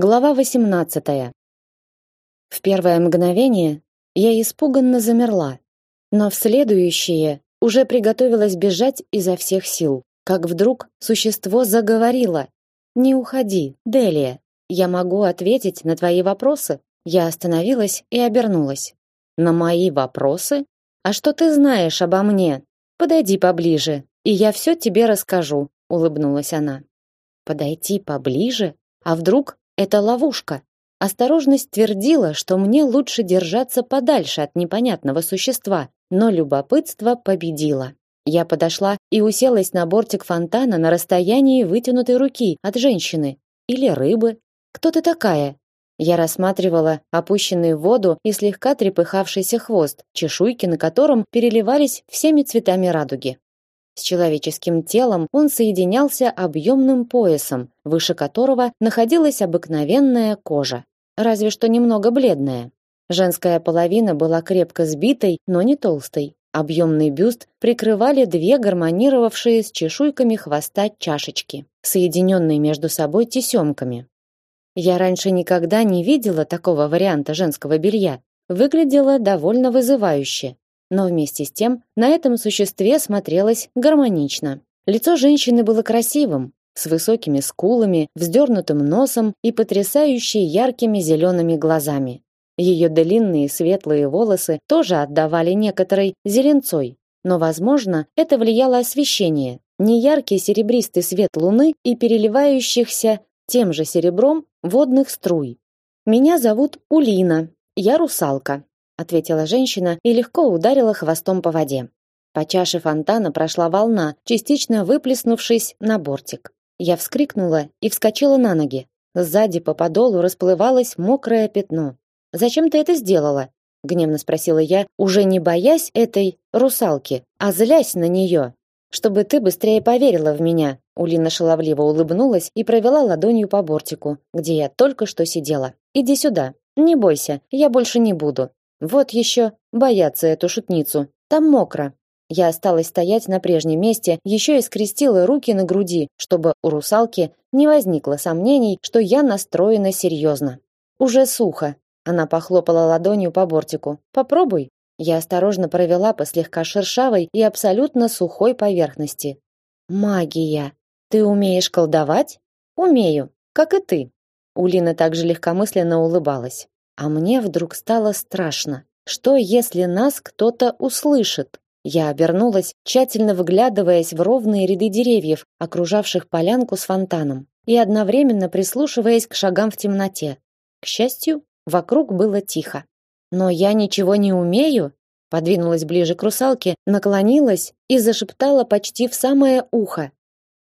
Глава 18. В первое мгновение я испуганно замерла, но в следующее уже приготовилась бежать изо всех сил, как вдруг существо заговорило. «Не уходи, Делия, я могу ответить на твои вопросы». Я остановилась и обернулась. «На мои вопросы? А что ты знаешь обо мне? Подойди поближе, и я все тебе расскажу», улыбнулась она. «Подойти поближе? А вдруг это ловушка. Осторожность твердила, что мне лучше держаться подальше от непонятного существа, но любопытство победило. Я подошла и уселась на бортик фонтана на расстоянии вытянутой руки от женщины или рыбы. Кто ты такая? Я рассматривала опущенный в воду и слегка трепыхавшийся хвост, чешуйки на котором переливались всеми цветами радуги. С человеческим телом он соединялся объемным поясом, выше которого находилась обыкновенная кожа, разве что немного бледная. Женская половина была крепко сбитой, но не толстой. Объемный бюст прикрывали две гармонировавшие с чешуйками хвоста чашечки, соединенные между собой тесемками. Я раньше никогда не видела такого варианта женского белья. Выглядело довольно вызывающе, но вместе с тем на этом существе смотрелось гармонично. Лицо женщины было красивым, с высокими скулами, вздернутым носом и потрясающе яркими зелеными глазами. Ее длинные светлые волосы тоже отдавали некоторой зеленцой, но, возможно, это влияло освещение, неяркий серебристый свет луны и переливающихся тем же серебром водных струй. Меня зовут Улина, я русалка ответила женщина и легко ударила хвостом по воде. По чаше фонтана прошла волна, частично выплеснувшись на бортик. Я вскрикнула и вскочила на ноги. Сзади по подолу расплывалось мокрое пятно. "Зачем ты это сделала?" гневно спросила я, уже не боясь этой русалки, а злясь на нее. "Чтобы ты быстрее поверила в меня". Улина шаловливо улыбнулась и провела ладонью по бортику, где я только что сидела. "Иди сюда. Не бойся, я больше не буду. Вот еще бояться эту шутницу. Там мокро. Я осталась стоять на прежнем месте, еще и скрестила руки на груди, чтобы у русалки не возникло сомнений, что я настроена серьезно. Уже сухо. Она похлопала ладонью по бортику. Попробуй. Я осторожно провела по слегка шершавой и абсолютно сухой поверхности. Магия. Ты умеешь колдовать? Умею, как и ты. Улина также легкомысленно улыбалась. А мне вдруг стало страшно. Что, если нас кто-то услышит? Я обернулась, тщательно выглядываясь в ровные ряды деревьев, окружавших полянку с фонтаном, и одновременно прислушиваясь к шагам в темноте. К счастью, вокруг было тихо. Но я ничего не умею, подвинулась ближе к русалке, наклонилась и зашептала почти в самое ухо.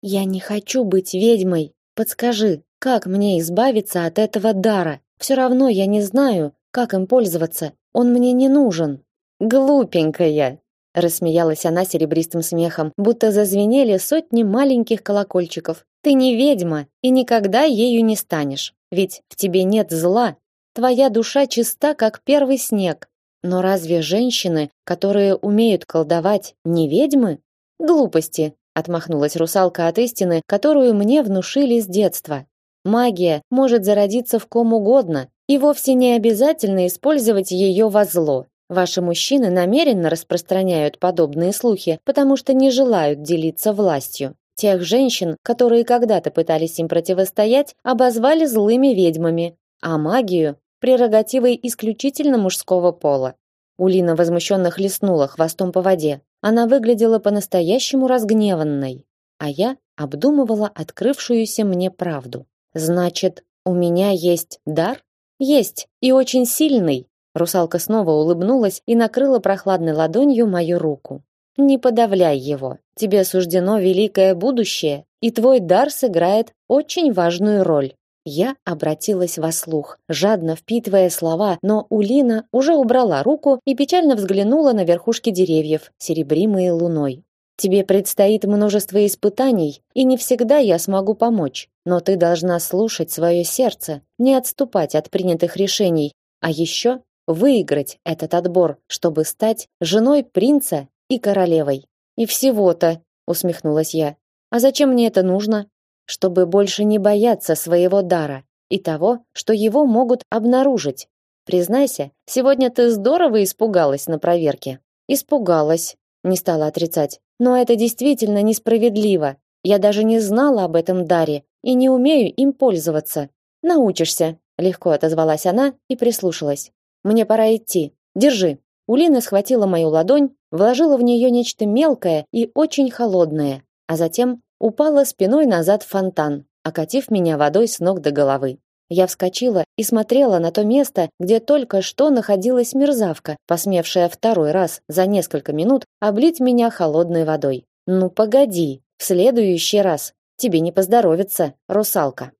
Я не хочу быть ведьмой. Подскажи, как мне избавиться от этого дара? Все равно я не знаю, как им пользоваться. Он мне не нужен. Глупенькая, рассмеялась она серебристым смехом, будто зазвенели сотни маленьких колокольчиков. Ты не ведьма и никогда ею не станешь, ведь в тебе нет зла. Твоя душа чиста, как первый снег. Но разве женщины, которые умеют колдовать, не ведьмы? Глупости, отмахнулась русалка от истины, которую мне внушили с детства. Магия может зародиться в ком угодно, и вовсе не обязательно использовать ее во зло. Ваши мужчины намеренно распространяют подобные слухи, потому что не желают делиться властью. Тех женщин, которые когда-то пытались им противостоять, обозвали злыми ведьмами, а магию прерогативой исключительно мужского пола. Улина возмущенно хлестнула хвостом по воде. Она выглядела по-настоящему разгневанной, а я обдумывала открывшуюся мне правду. Значит, у меня есть дар? Есть, и очень сильный. Русалка снова улыбнулась и накрыла прохладной ладонью мою руку. Не подавляй его. Тебе суждено великое будущее, и твой дар сыграет очень важную роль. Я обратилась во слух, жадно впитывая слова, но Улина уже убрала руку и печально взглянула на верхушки деревьев, серебримые луной. Тебе предстоит множество испытаний, и не всегда я смогу помочь. Но ты должна слушать свое сердце, не отступать от принятых решений, а еще выиграть этот отбор, чтобы стать женой принца и королевой. И всего-то, усмехнулась я. А зачем мне это нужно? Чтобы больше не бояться своего дара. и того, что его могут обнаружить. Признайся, сегодня ты здорово испугалась на проверке. Испугалась, не стала отрицать. Но это действительно несправедливо. Я даже не знала об этом даре и не умею им пользоваться. Научишься, легко отозвалась она и прислушалась. Мне пора идти. Держи. Улина схватила мою ладонь, вложила в нее нечто мелкое и очень холодное, а затем упала спиной назад в фонтан, окатив меня водой с ног до головы. Я вскочила и смотрела на то место, где только что находилась мерзавка, посмевшая второй раз за несколько минут облить меня холодной водой. Ну погоди, в следующий раз тебе не поздоровится, русалка.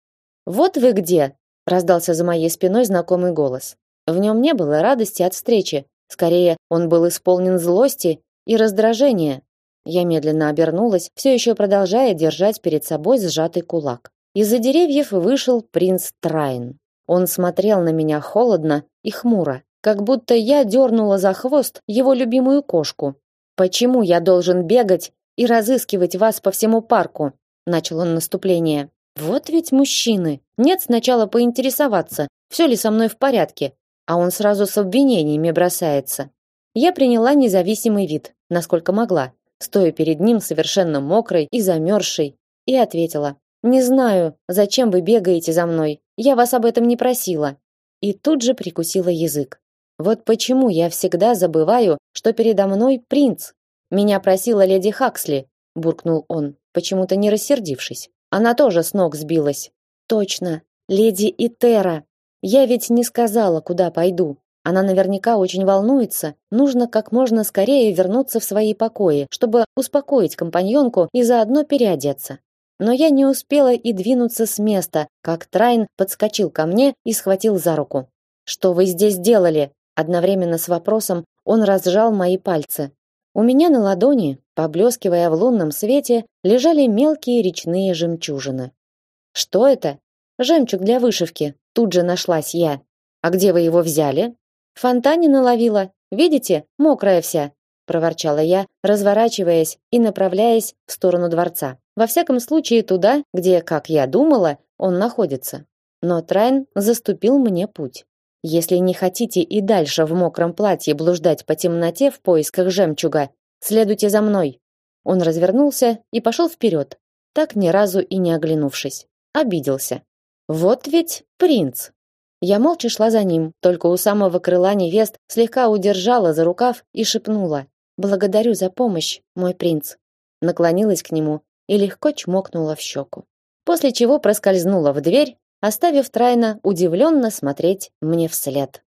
Вот вы где, раздался за моей спиной знакомый голос. В нем не было радости от встречи, скорее он был исполнен злости и раздражения. Я медленно обернулась, все еще продолжая держать перед собой сжатый кулак. Из-за деревьев вышел принц Трайн. Он смотрел на меня холодно и хмуро, как будто я дернула за хвост его любимую кошку. Почему я должен бегать и разыскивать вас по всему парку? начал он наступление. Вот ведь мужчины. Нет сначала поинтересоваться, все ли со мной в порядке, а он сразу с обвинениями бросается. Я приняла независимый вид, насколько могла, стоя перед ним совершенно мокрой и замерзшей, и ответила: не знаю, зачем вы бегаете за мной. Я вас об этом не просила. И тут же прикусила язык. Вот почему я всегда забываю, что передо мной принц. Меня просила леди Хаксли, буркнул он, почему-то не рассердившись. Она тоже с ног сбилась. Точно, леди Итера. Я ведь не сказала, куда пойду. Она наверняка очень волнуется. Нужно как можно скорее вернуться в свои покои, чтобы успокоить компаньонку и заодно переодеться. Но я не успела и двинуться с места, как Трайн подскочил ко мне и схватил за руку. Что вы здесь делали? Одновременно с вопросом он разжал мои пальцы. У меня на ладони, поблескивая в лунном свете, лежали мелкие речные жемчужины. Что это? Жемчуг для вышивки. Тут же нашлась я. А где вы его взяли? В фонтане наловила. Видите, мокрая вся, проворчала я, разворачиваясь и направляясь в сторону дворца. Во всяком случае туда, где, как я думала, он находится. Но Трайн заступил мне путь. Если не хотите и дальше в мокром платье блуждать по темноте в поисках жемчуга, следуйте за мной. Он развернулся и пошел вперед, так ни разу и не оглянувшись. Обиделся. Вот ведь принц. Я молча шла за ним, только у самого крыла невест слегка удержала за рукав и шепнула: "Благодарю за помощь, мой принц". Наклонилась к нему и легко чмокнула в щеку. После чего проскользнула в дверь, оставив Трайна удивленно смотреть мне вслед.